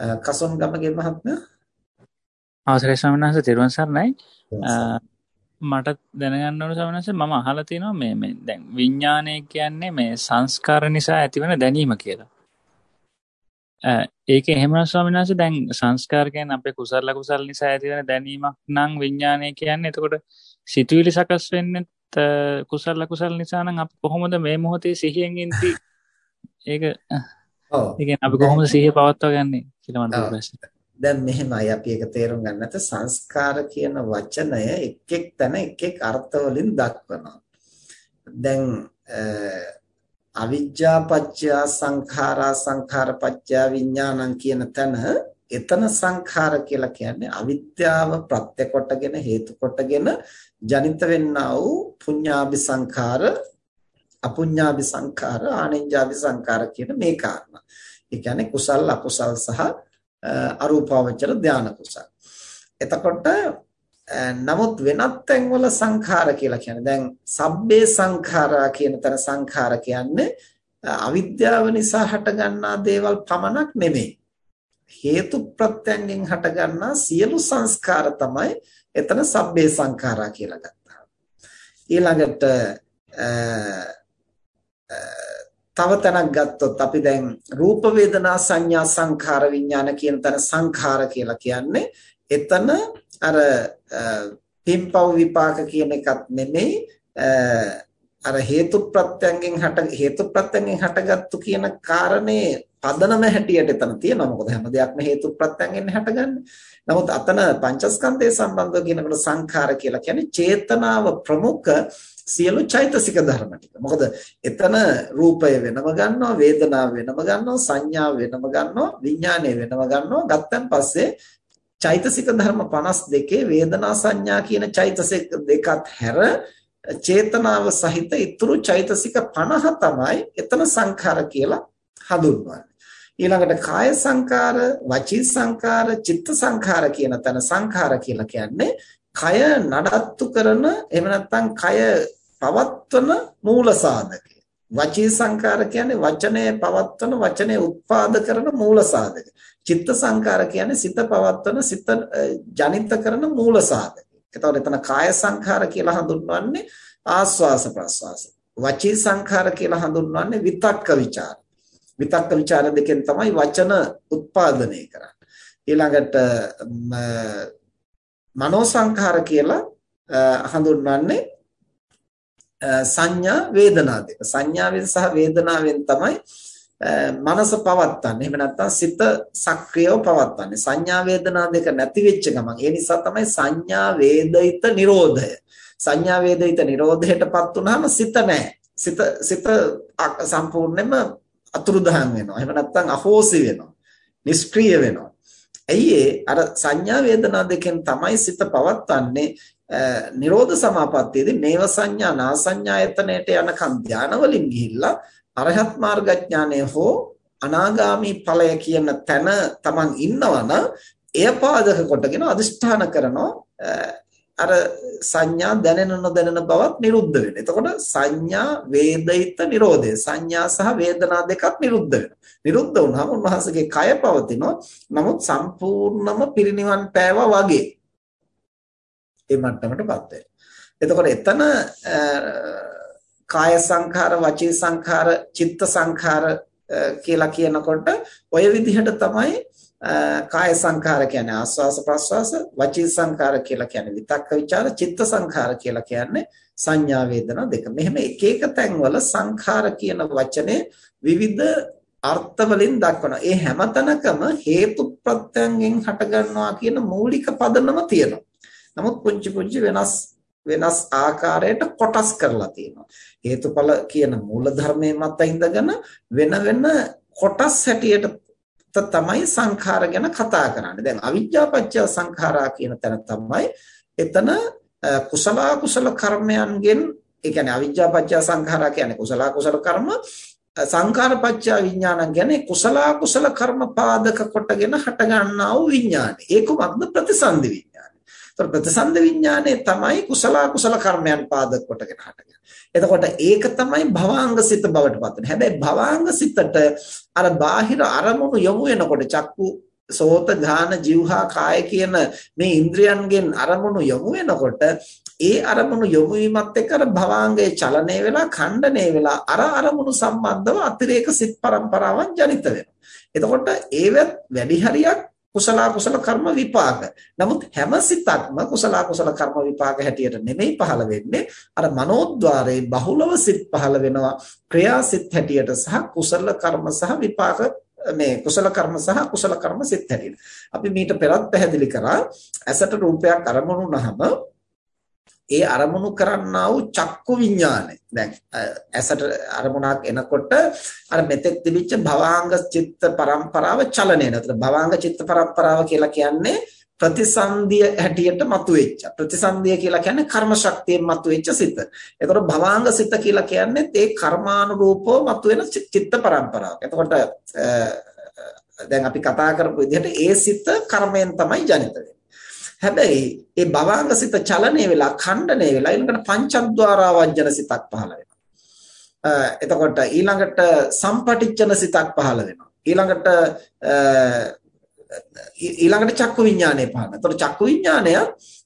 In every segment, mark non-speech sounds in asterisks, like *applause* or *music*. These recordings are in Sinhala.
කසොන් ගමගේ මහත්මයා? අවසරයි ස්වාමීන් වහන්සේ තෙරුවන් සරණයි. මට දැනගන්න ඕන ස්වාමීන් වහන්සේ මම අහලා තියෙනවා මේ මේ දැන් විඥානය කියන්නේ මේ සංස්කාර නිසා ඇතිවන දැනීම කියලා. ඒක එහෙම ස්වාමීන් වහන්සේ දැන් සංස්කාර කියන්නේ අපේ කුසල කුසල නිසා ඇතිවන දැනීමක් නම් විඥානය කියන්නේ. එතකොට සිතුවිලි සකස් වෙන්නේ කුසල කුසල නිසා නම් අපි කොහොමද මේ මොහොතේ සිහියෙන් ඉඳි? *laughs* ඒක ඔව්. ඒ කියන්නේ අපි කොහොමද සිහිය පවත්වා ගන්නේ කියලා මට ප්‍රශ්නේ. දැන් මෙහෙමයි අපි ඒක තේරුම් ගන්නත් සංස්කාර කියන වචනය එක් එක් තැන එක් එක් අර්ථ වලින් දක්වනවා. දැන් අවිජ්ජා පත්‍ය සංඛාරා සංඛාර පත්‍ය විඥානං කියන තැන එතන සංඛාර කියලා කියන්නේ අවිද්‍යාව ප්‍රත්‍ය කොටගෙන හේතු කොටගෙන ජනිත වෙන්නා වූ පුඤ්ඤාභි සංඛාර අපුඤ්ඤාභි සංඛාර ආනෙන්ජාභි සංඛාර කියන මේ කාරණා. ඒ කියන්නේ කුසල් අකුසල් සහ අරූපාවචර ධාන කුසල්. එතකොට නමුත් වෙනත් තැන්වල සංඛාර කියලා කියන්නේ දැන් සබ්බේ සංඛාරා කියන තර සංඛාර කියන්නේ අවිද්‍යාව නිසා හටගන්නා දේවල් පමණක් නෙමෙයි. හේතු ප්‍රත්‍යයෙන් හටගන්නා සියලු සංස්කාර තමයි එතන සබ්බේ සංඛාරා කියලා ගත්තා. ඊළඟට තව තැනක් ගත්තොත් අපි දැන් රූප වේදනා සංඥා සංඛාර විඥාන කියන තැන සංඛාර කියලා කියන්නේ එතන අර පින්පව් විපාක කියන එකත් නෙමෙයි අර හේතු ප්‍රත්‍යයෙන් හට හේතු ප්‍රත්‍යයෙන් හටගත්තු කියන කාරණේ පදනම හැටියට එතන තියෙනවා මොකද හැම දෙයක්ම හේතු ප්‍රත්‍යයෙන් හටගන්නේ. නමුත් අතන පංචස්කන්ධය සම්බන්ධව කියනකොට සංඛාර කියලා කියන්නේ චේතනාව ප්‍රමුඛ සියලු චෛතසික ධර්ම ටික. මොකද එතන රූපය වෙනම ගන්නවා, වේදනාව වෙනම ගන්නවා, සංඥාව වෙනම ගන්නවා, විඥානය වෙනම ගන්නවා. ගත්තන් පස්සේ චෛතසික ධර්ම 52 වේදනා සංඥා කියන චෛතසික දෙකත් හැර චේතනාව සහිත ඊතුරු චෛතසික 50 තමයි එතන සංඛාර කියලා හඳුන්වන්නේ. ඊළඟට කාය සංකාර, වචී සංකාර, චිත්ත සංකාර කියන තැන සංඛාර කියලා කියන්නේ කය නඩත්තු කරන එහෙම නැත්නම් කය පවත්වන මූල සාධකය. වචී සංකාර කියන්නේ වචනය පවත්වන වචනය උත්පාද කරන මූල සාධක. චිත්ත සංකාර කියන්නේ සිත පවත්වන සිත ජනිත කරන මූල සාධක. එතකොට එතන කාය සංඛාර කියලා හඳුන්වන්නේ ආස්වාස ප්‍රස්වාස. වචී සංඛාර කියලා හඳුන්වන්නේ විතක්ක ਵਿਚාර. විතක්ක ਵਿਚාර දෙකෙන් තමයි වචන උත්පාදනය කරන්නේ. ඊළඟට මනෝ සංඛාර කියලා හඳුන්වන්නේ සංඥා වේදනා දෙක. සංඥාවෙන් සහ වේදනාවෙන් තමයි මනස පවත්න්නේ. එහෙම නැත්නම් සිත සක්‍රියව පවත්න්නේ. සංඥා වේදනා දෙක නැති වෙච්ච ගමන් ඒ නිසා තමයි සංඥා වේදිත නිරෝධය. සංඥා වේදිත නිරෝධයටපත් වුනහම සිත නැහැ. සිත සිත සම්පූර්ණයෙන්ම අතුරුදහන් වෙනවා. එහෙම නැත්නම් අහෝසි වෙනවා. නිෂ්ක්‍රීය වෙනවා. ඇයි අර සංඥා වේදනා දෙකෙන් තමයි සිත පවත්වන්නේ නිරෝධ සමාපත්තියේදී මේව සංඥා නා සංඥායතනයට යනකම් ධාන වලින් ගිහිල්ලා අරහත් මාර්ගඥානය හෝ අනාගාමි ඵලය කියන තැන තමන් ඉන්නවනම් එය පාදක කොටගෙන අදිෂ්ඨාන කරනවා. අර සංඥා දැනෙන නොදැනෙන බවත් නිරුද්ධ වෙනවා. එතකොට සංඥා වේදිත නිරෝධය. සංඥා සහ වේදනා දෙකක් නිරුද්ධ වෙනවා. නිරුද්ධ වුණාම උන්වහන්සේගේ කය පවතිනවා. නමුත් සම්පූර්ණම පිරිනිවන් පෑවා වගේ. ඒ මට්ටමටපත් වෙනවා. එතකොට එතන කාය සංඛාර, වචී සංඛාර, චිත්ත සංඛාර කියලා කියනකොට ඔය විදිහට තමයි කාය සංඛාර කියන්නේ ආස්වාස ප්‍රස්වාස වචී සංඛාර කියලා කියන්නේ විතක්ක ਵਿਚාර චිත්ත සංඛාර කියලා කියන්නේ සංඥා වේදනා දෙක. මෙහෙම එක එක තැන්වල සංඛාර කියන වචනේ විවිධ අර්ථ වලින් දක්වනවා. ඒ හැම තැනකම හේතු ප්‍රත්‍යයෙන් හටගන්නවා කියන මූලික පදනම තියෙනවා. නමුත් පුංචි පුංචි වෙනස් වෙනස් ආකාරයට කොටස් කරලා තියෙනවා. හේතුඵල කියන මූල ධර්මයේ මත ඉඳගෙන වෙන වෙන කොටස් හැටියට තමයි සංඛාර ගැන කතා කරන්නේ. දැන් අවිජ්ජා පත්‍ය සංඛාරා කියන තැන තමයි එතන කුසල කුසල කර්මයන්ගෙන් ඒ කියන්නේ අවිජ්ජා පත්‍ය සංඛාරා කියන්නේ කුසල කුසල කර්ම සංඛාර පත්‍ය විඥානං කියන්නේ කුසල කුසල කර්ම පාදක කොටගෙන හට ගන්නා වූ විඥානය. ඒක මොකක්ද ප්‍රතිසන්දි විඥානය. ඒතර ප්‍රතිසන්ද විඥානයේ තමයි කුසල කුසල කර්මයන් පාදක කොටගෙන හටගන්නේ. එතකොට ඒක තමයි භවාංග සිත බවට පත් වෙන්නේ. හැබැයි භවාංග සිතට අර බාහිර අරමුණු යොමු වෙනකොට චක්කු සෝත ගාන જીවහා කාය කියන මේ ඉන්ද්‍රයන්ගෙන් අරමුණු යොමු වෙනකොට ඒ අරමුණු යොමු වීමත් එක්ක අර භවාංගයේ චලනය වෙලා ඛණ්ඩණය වෙලා අර අරමුණු සම්බන්ධව අතිරේක සිත් පරම්පරාවන් ජනිත වෙනවා. එතකොට ඒවත් වැඩි හරියක් කුසල කුසල කර්ම විපාක. නමුත් හැම සිතක්ම කුසල කුසල කර්ම විපාක හැටියට නෙමෙයි පහළ වෙන්නේ. අර මනෝද්්වාරයේ බහුලව සිත් පහළ වෙනවා. ක්‍රියාසිත හැටියට සහ කුසල කර්ම සහ විපාක මේ කුසල කර්ම සහ කුසල කර්ම සිත් හැටියට. අපි මීට පෙරත් පැහැදිලි කරා ඇසට රූපයක් අරමුණු වුනහම ඒ අරමුණු කරන්නා වූ චක්කු විඥානය. දැන් ඇසට අරමුණක් එනකොට අර මෙතෙක් තිබිච්ච භවාංග චිත්ත පරම්පරාව චලනය. නතර භවාංග චිත්ත පරම්පරාව කියලා කියන්නේ ප්‍රතිසන්දිය හැටියට මතුවෙච්ච. ප්‍රතිසන්දිය කියලා කියන්නේ කර්ම ශක්තියෙන් මතුවෙච්ච සිත. එතකොට භවාංග සිත කියලා කියන්නේ ඒ කර්මානුරූපව මතුවෙන චිත්ත පරම්පරාවක්. එතකොට දැන් අපි කතා කරපු විදිහට ඒ සිත කර්මයෙන් තමයි ජනිත වෙන්නේ. හැබැයි ඒ භවාංග සිත චලනය වෙලා ඛණ්ඩණය වෙලා ඊළඟට පංචද්වාරා වජ්ජන සිතක් පහළ වෙනවා. එතකොට ඊළඟට සම්පටිච්ඡන සිතක් පහළ වෙනවා. ඊළඟට ඊළඟට චක්කු විඥානය පහළ. එතකොට චක්කු විඥානය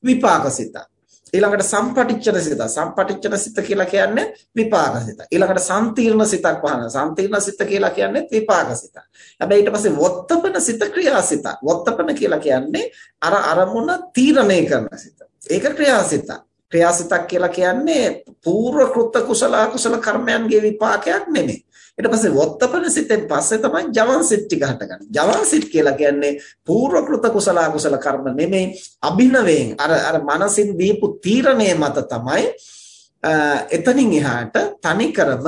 විපාක සිතක්. ඊළඟට සම්පටිච්ඡන සිත. සම්පටිච්ඡන සිත කියලා කියන්නේ විපාක සිත. ඊළඟට සම්තිර්ණ සිතක් පහන සම්තිර්ණ සිත කියලා කියන්නේ විපාක සිත. හැබැයි ඊට පස්සේ වොත්තපන සිත ක්‍රියාසිත වොත්තපන කියලා කියන්නේ අර අරමුණ තීරණය කරන සිත. ඒක ක්‍රියාසිත ක්‍රියාසිතක් කියලා කියන්නේ පූර්ව කෘත කුසල අකුසල කර්මයන්ගේ විපාකයක් නෙමෙයි. ඊට පස්සේ වොත්තපන සිතෙන් පස්සේ තමයි ජවන් සිත් ටික හටගන්නේ. ජවන් සිත් කියලා කියන්නේ පූර්වකృత කුසල අකුසල කර්ම නෙමෙයි අභිනවයෙන් අර අර මනසින් දීපු තීරණය මත තමයි එතනින් එහාට තනිකරම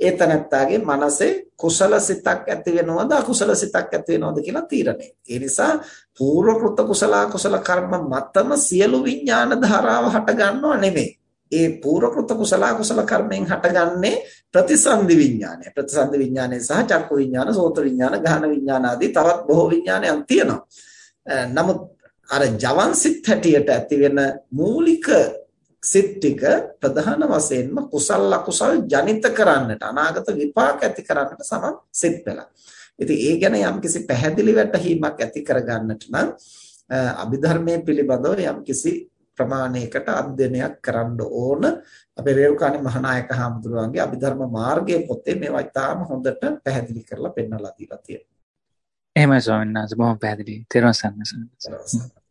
ඒතනත්තාගේ මනසේ කුසල සිතක් ඇති වෙනවද අකුසල සිතක් ඇති වෙනවද කියලා තීරණය. ඒ නිසා පූර්වකృత කුසල අකුසල කර්ම මතම සියලු විඥාන ධාරාව හට ගන්නව නෙමෙයි. ඒ පූර්වකృత කුසල කුසල කර්මෙන් හටගන්නේ ප්‍රතිසන්දි විඥානය. ප්‍රතිසන්දි විඥානය සහ චක්කු විඥාන, සෝත විඥාන, ගාහන විඥාන ආදී තවත් බොහෝ විඥානයන් තියෙනවා. නමුත් අර ජවන් සිත් හැටියට ඇති වෙන මූලික සිත් ටික ප්‍රධාන වශයෙන්ම කුසල අකුසල් ජනිත කරන්නට අනාගත විපාක ඇති කරන්නට සමත් සිත් වෙලා. ඉතින් ඒ ගැන යම්කිසි පැහැදිලි වැටහීමක් ඇති කරගන්නට නම් අභිධර්මයේ පිළිබඳව යම්කිසි ප්‍රමාණයකට අධ්‍යයනයක් කරන්න ඕන අපේ රේරුකාණේ මහානායක හාමුදුරුවන්ගේ අභිධර්ම මාර්ගයේ පොතේ මේවා ඉතාම හොඳට පැහැදිලි කරලා පෙන්වලා දීලා තියෙනවා. එහෙමයි ස්වාමීන් වහන්සේ බොහොම පැහැදිලි. තෙරුවන් සරණයි.